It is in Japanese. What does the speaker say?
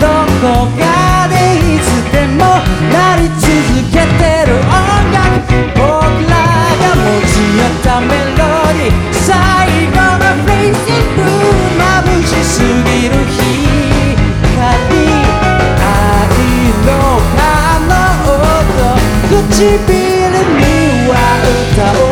どこかでいつでもなり続けてる音楽。僕らが持ち寄ったメロディ最後のフレーズブーぶしすぎる光愛のあの音唇には歌おう